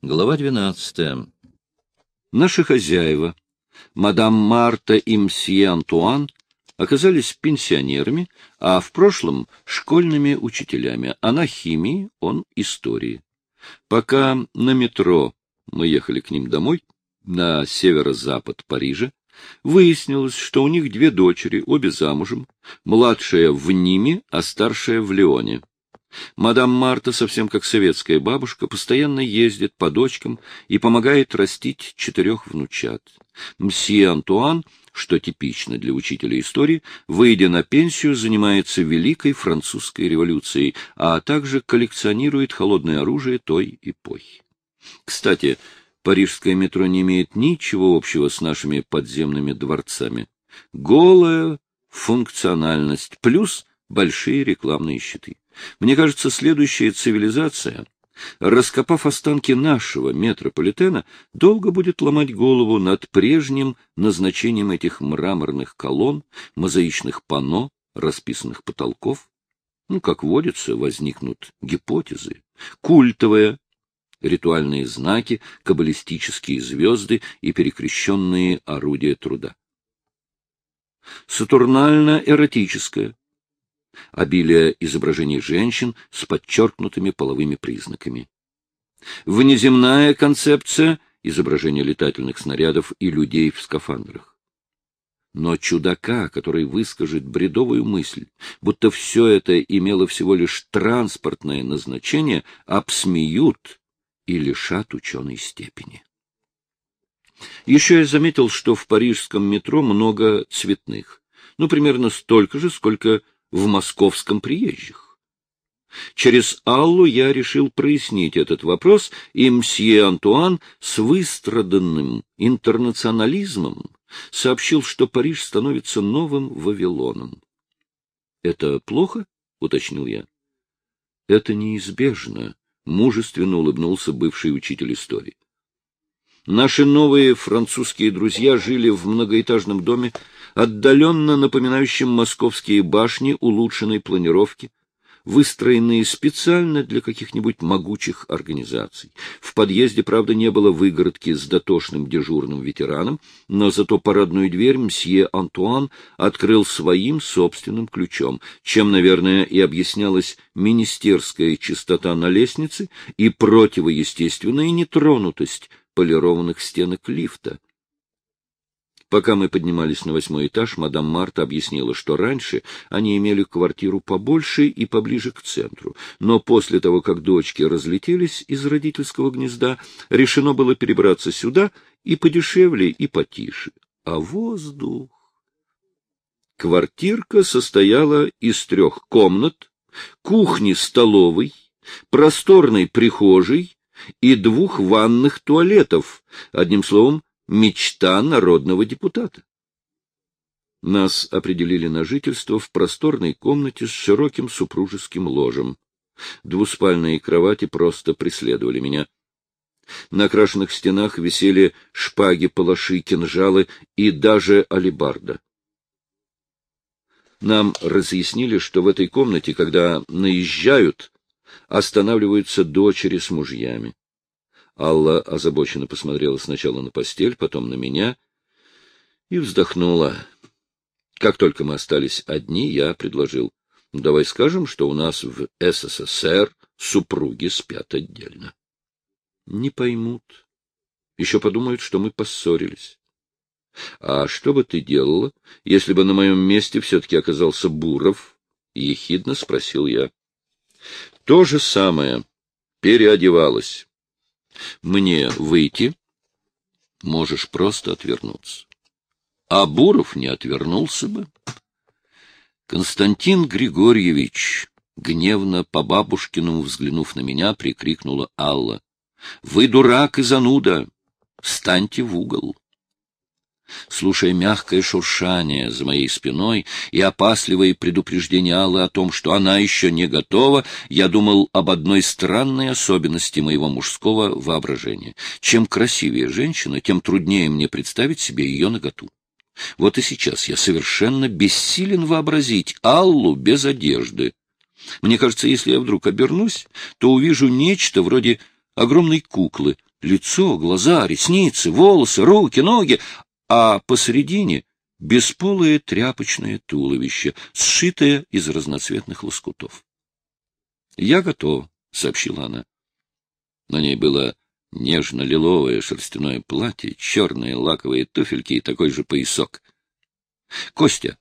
Глава двенадцатая. Наши хозяева, мадам Марта и мсье Антуан, оказались пенсионерами, а в прошлом — школьными учителями. Она химии, он истории. Пока на метро мы ехали к ним домой, на северо-запад Парижа, выяснилось, что у них две дочери, обе замужем, младшая в Ниме, а старшая в Леоне. Мадам Марта, совсем как советская бабушка, постоянно ездит по дочкам и помогает растить четырех внучат. Мсье Антуан, что типично для учителя истории, выйдя на пенсию, занимается Великой Французской революцией, а также коллекционирует холодное оружие той эпохи. Кстати, парижское метро не имеет ничего общего с нашими подземными дворцами. Голая функциональность плюс большие рекламные щиты. Мне кажется, следующая цивилизация, раскопав останки нашего метрополитена, долго будет ломать голову над прежним назначением этих мраморных колонн, мозаичных панно, расписанных потолков. Ну, как водится, возникнут гипотезы. Культовая, ритуальные знаки, каббалистические звезды и перекрещенные орудия труда. Сатурнально-эротическая, обилие изображений женщин с подчеркнутыми половыми признаками. Внеземная концепция — изображение летательных снарядов и людей в скафандрах. Но чудака, который выскажет бредовую мысль, будто все это имело всего лишь транспортное назначение, обсмеют и лишат ученой степени. Еще я заметил, что в парижском метро много цветных, ну, примерно столько же, сколько в московском приезжих. Через Аллу я решил прояснить этот вопрос, и мсье Антуан с выстраданным интернационализмом сообщил, что Париж становится новым Вавилоном. — Это плохо? — уточнил я. — Это неизбежно, — мужественно улыбнулся бывший учитель истории. Наши новые французские друзья жили в многоэтажном доме, отдаленно напоминающем московские башни улучшенной планировки, выстроенные специально для каких-нибудь могучих организаций. В подъезде, правда, не было выгородки с дотошным дежурным ветераном, но зато парадную дверь мсье Антуан открыл своим собственным ключом, чем, наверное, и объяснялась министерская чистота на лестнице и противоестественная нетронутость полированных стенок лифта. Пока мы поднимались на восьмой этаж, мадам Марта объяснила, что раньше они имели квартиру побольше и поближе к центру, но после того, как дочки разлетелись из родительского гнезда, решено было перебраться сюда и подешевле, и потише. А воздух... Квартирка состояла из трех комнат, кухни-столовой, просторной прихожей и двух ванных туалетов, одним словом, мечта народного депутата. Нас определили на жительство в просторной комнате с широким супружеским ложем. Двуспальные кровати просто преследовали меня. На окрашенных стенах висели шпаги, палаши, кинжалы и даже алебарда. Нам разъяснили, что в этой комнате, когда наезжают, останавливаются дочери с мужьями. Алла озабоченно посмотрела сначала на постель, потом на меня и вздохнула. Как только мы остались одни, я предложил, «Ну, давай скажем, что у нас в СССР супруги спят отдельно. Не поймут. Еще подумают, что мы поссорились. А что бы ты делала, если бы на моем месте все-таки оказался Буров? — ехидно спросил я. То же самое. Переодевалась. Мне выйти? Можешь просто отвернуться. А Буров не отвернулся бы. Константин Григорьевич, гневно по бабушкиному взглянув на меня, прикрикнула Алла. — Вы дурак и зануда! Станьте в угол! Слушая мягкое шуршание за моей спиной и опасливые предупреждения Аллы о том, что она еще не готова, я думал об одной странной особенности моего мужского воображения. Чем красивее женщина, тем труднее мне представить себе ее наготу. Вот и сейчас я совершенно бессилен вообразить Аллу без одежды. Мне кажется, если я вдруг обернусь, то увижу нечто вроде огромной куклы, лицо, глаза, ресницы, волосы, руки, ноги, а посередине бесполое тряпочное туловище, сшитое из разноцветных лоскутов. — Я готов, — сообщила она. На ней было нежно-лиловое шерстяное платье, черные лаковые туфельки и такой же поясок. — Костя,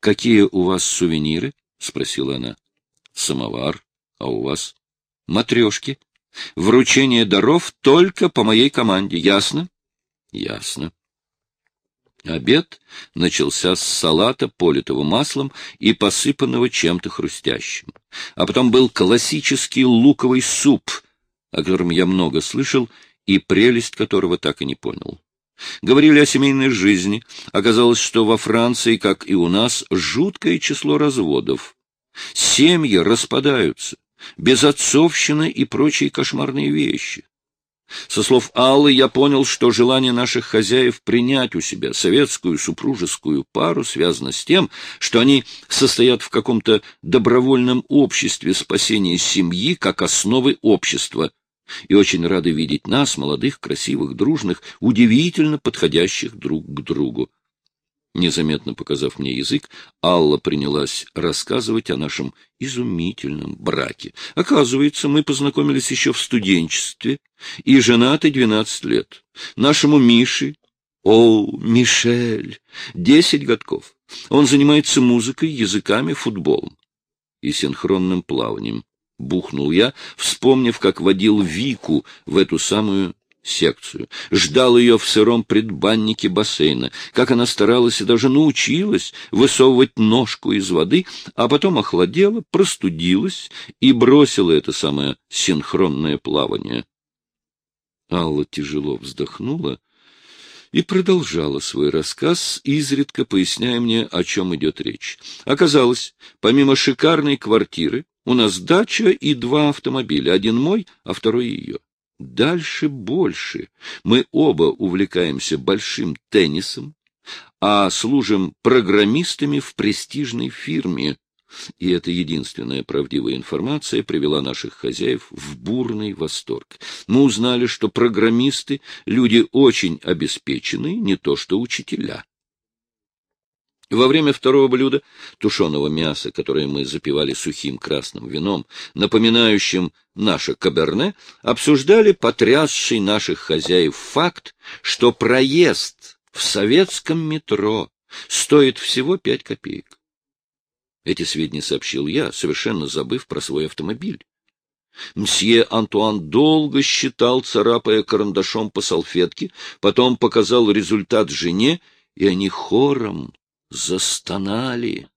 какие у вас сувениры? — спросила она. — Самовар. А у вас? — Матрешки. Вручение даров только по моей команде. Ясно? — Ясно. Обед начался с салата, политого маслом и посыпанного чем-то хрустящим. А потом был классический луковый суп, о котором я много слышал и прелесть которого так и не понял. Говорили о семейной жизни. Оказалось, что во Франции, как и у нас, жуткое число разводов. Семьи распадаются, безотцовщина и прочие кошмарные вещи. Со слов Аллы я понял, что желание наших хозяев принять у себя советскую супружескую пару связано с тем, что они состоят в каком-то добровольном обществе спасения семьи как основы общества, и очень рады видеть нас, молодых, красивых, дружных, удивительно подходящих друг к другу. Незаметно показав мне язык, Алла принялась рассказывать о нашем изумительном браке. Оказывается, мы познакомились еще в студенчестве и женаты двенадцать лет. Нашему Мише, о, Мишель, десять годков. Он занимается музыкой, языками, футболом и синхронным плаванием. Бухнул я, вспомнив, как водил Вику в эту самую секцию, ждал ее в сыром предбаннике бассейна, как она старалась и даже научилась высовывать ножку из воды, а потом охладела, простудилась и бросила это самое синхронное плавание. Алла тяжело вздохнула и продолжала свой рассказ, изредка поясняя мне, о чем идет речь. Оказалось, помимо шикарной квартиры, у нас дача и два автомобиля, один мой, а второй ее. Дальше больше. Мы оба увлекаемся большим теннисом, а служим программистами в престижной фирме. И эта единственная правдивая информация привела наших хозяев в бурный восторг. Мы узнали, что программисты — люди очень обеспеченные, не то что учителя. Во время второго блюда, тушеного мяса, которое мы запивали сухим красным вином, напоминающим наше каберне, обсуждали потрясший наших хозяев факт, что проезд в советском метро стоит всего пять копеек. Эти сведения сообщил я, совершенно забыв про свой автомобиль. Мсье Антуан долго считал, царапая карандашом по салфетке, потом показал результат жене, и они хором застонали.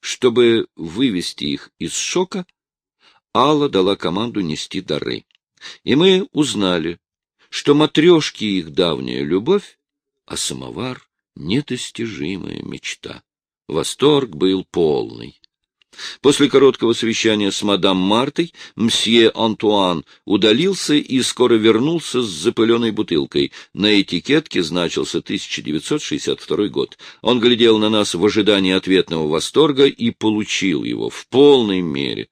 Чтобы вывести их из шока, Алла дала команду нести дары. И мы узнали, что матрешки их давняя любовь, а самовар — недостижимая мечта. Восторг был полный. После короткого совещания с мадам Мартой мсье Антуан удалился и скоро вернулся с запыленной бутылкой. На этикетке значился 1962 год. Он глядел на нас в ожидании ответного восторга и получил его в полной мере.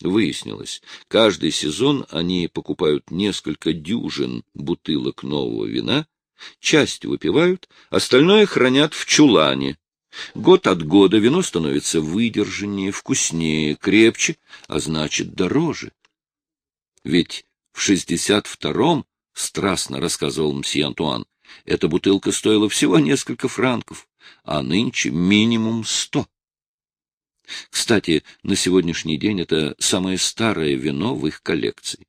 Выяснилось, каждый сезон они покупают несколько дюжин бутылок нового вина, часть выпивают, остальное хранят в чулане, Год от года вино становится выдержаннее, вкуснее, крепче, а значит, дороже. Ведь в шестьдесят втором, страстно рассказывал мсье Антуан, эта бутылка стоила всего несколько франков, а нынче минимум сто. Кстати, на сегодняшний день это самое старое вино в их коллекции.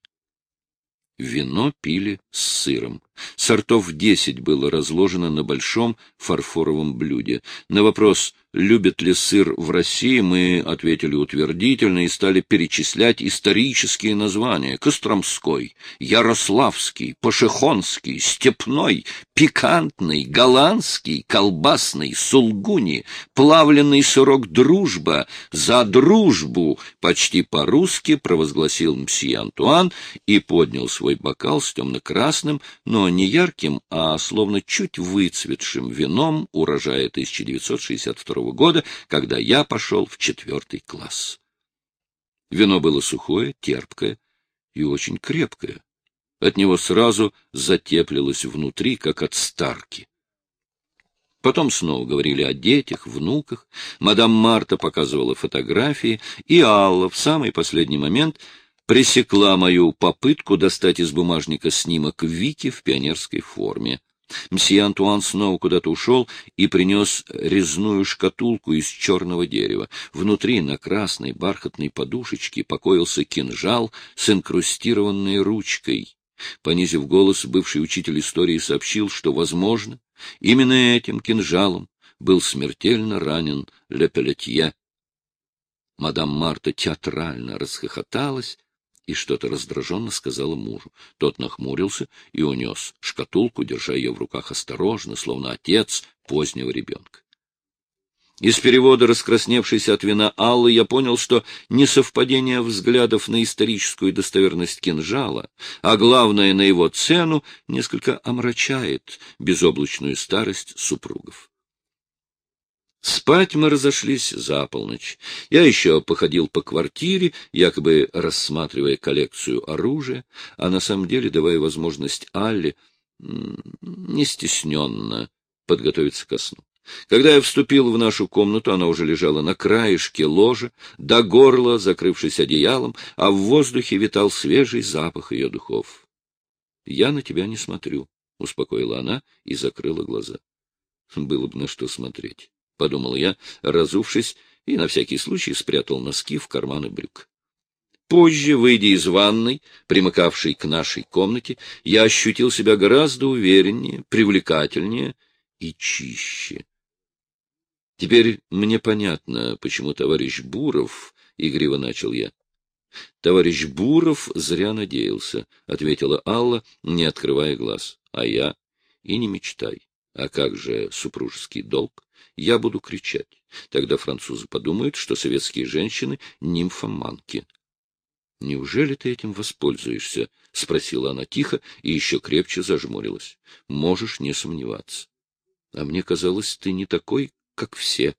Вино пили с сыром. Сортов десять было разложено на большом фарфоровом блюде. На вопрос любят ли сыр в России, мы ответили утвердительно и стали перечислять исторические названия. Костромской, Ярославский, Пашихонский, Степной, Пикантный, Голландский, Колбасный, Сулгуни, Плавленный сырок Дружба, За дружбу, почти по-русски провозгласил мсье Антуан и поднял свой бокал с темно-красным, но не ярким, а словно чуть выцветшим вином урожая 1962 года, когда я пошел в четвертый класс. Вино было сухое, терпкое и очень крепкое. От него сразу затеплилось внутри, как от старки. Потом снова говорили о детях, внуках. Мадам Марта показывала фотографии, и Алла в самый последний момент пресекла мою попытку достать из бумажника снимок Вики в пионерской форме. Мсье Антуан снова куда-то ушел и принес резную шкатулку из черного дерева. Внутри на красной бархатной подушечке покоился кинжал с инкрустированной ручкой. Понизив голос, бывший учитель истории сообщил, что, возможно, именно этим кинжалом был смертельно ранен Ле Пелетье. Мадам Марта театрально расхохоталась и что-то раздраженно сказала мужу. Тот нахмурился и унес шкатулку, держа ее в руках осторожно, словно отец позднего ребенка. Из перевода раскрасневшейся от вина Аллы я понял, что несовпадение взглядов на историческую достоверность кинжала, а главное на его цену, несколько омрачает безоблачную старость супругов. Спать мы разошлись за полночь. Я еще походил по квартире, якобы рассматривая коллекцию оружия, а на самом деле давая возможность Алле не стесненно подготовиться ко сну. Когда я вступил в нашу комнату, она уже лежала на краешке ложа, до горла, закрывшись одеялом, а в воздухе витал свежий запах ее духов. — Я на тебя не смотрю, — успокоила она и закрыла глаза. Было бы на что смотреть. — подумал я, разувшись, и на всякий случай спрятал носки в карманы брюк. Позже, выйдя из ванной, примыкавшей к нашей комнате, я ощутил себя гораздо увереннее, привлекательнее и чище. Теперь мне понятно, почему товарищ Буров, — игриво начал я. — Товарищ Буров зря надеялся, — ответила Алла, не открывая глаз. — А я? И не мечтай. А как же супружеский долг? Я буду кричать. Тогда французы подумают, что советские женщины — нимфоманки. — Неужели ты этим воспользуешься? — спросила она тихо и еще крепче зажмурилась. — Можешь не сомневаться. А мне казалось, ты не такой, как все.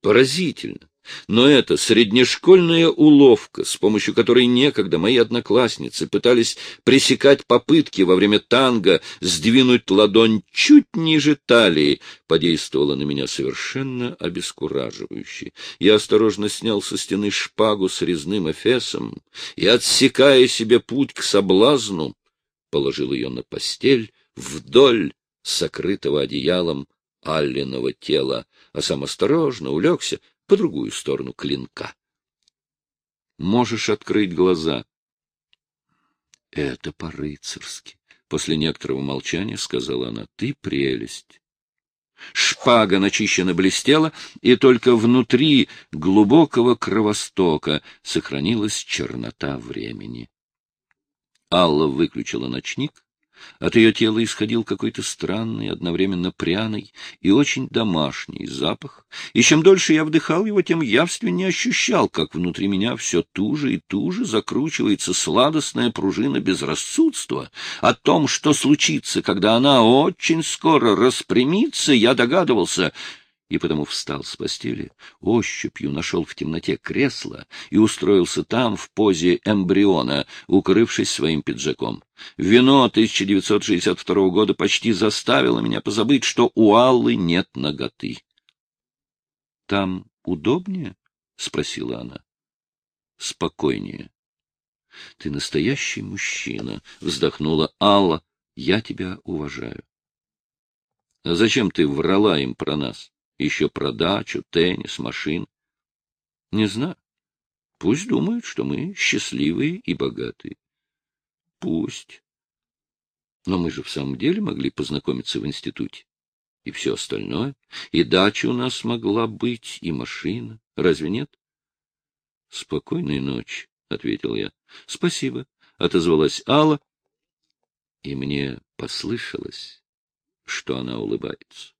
Поразительно. Но это среднешкольная уловка, с помощью которой некогда мои одноклассницы пытались пресекать попытки во время танго сдвинуть ладонь чуть ниже талии, подействовала на меня совершенно обескураживающе. Я осторожно снял со стены шпагу с резным эфесом и, отсекая себе путь к соблазну, положил ее на постель вдоль сокрытого одеялом Алленого тела, а сам осторожно улегся по другую сторону клинка. Можешь открыть глаза. Это по-рыцарски. После некоторого молчания сказала она. Ты прелесть. Шпага начищенно блестела, и только внутри глубокого кровостока сохранилась чернота времени. Алла выключила ночник, от ее тела исходил какой-то странный, одновременно пряный и очень домашний запах, и чем дольше я вдыхал его, тем явственнее ощущал, как внутри меня все туже и туже закручивается сладостная пружина безрассудства. О том, что случится, когда она очень скоро распрямится, я догадывался — и потому встал с постели, ощупью нашел в темноте кресло и устроился там в позе эмбриона, укрывшись своим пиджаком. Вино 1962 года почти заставило меня позабыть, что у Аллы нет ноготы. — Там удобнее? — спросила она. — Спокойнее. — Ты настоящий мужчина, — вздохнула Алла. — Я тебя уважаю. — А зачем ты врала им про нас? Еще про дачу, теннис, машин. Не знаю. Пусть думают, что мы счастливые и богатые. Пусть. Но мы же в самом деле могли познакомиться в институте. И все остальное. И дача у нас могла быть, и машина. Разве нет? — Спокойной ночи, — ответил я. — Спасибо, — отозвалась Алла. И мне послышалось, что она улыбается.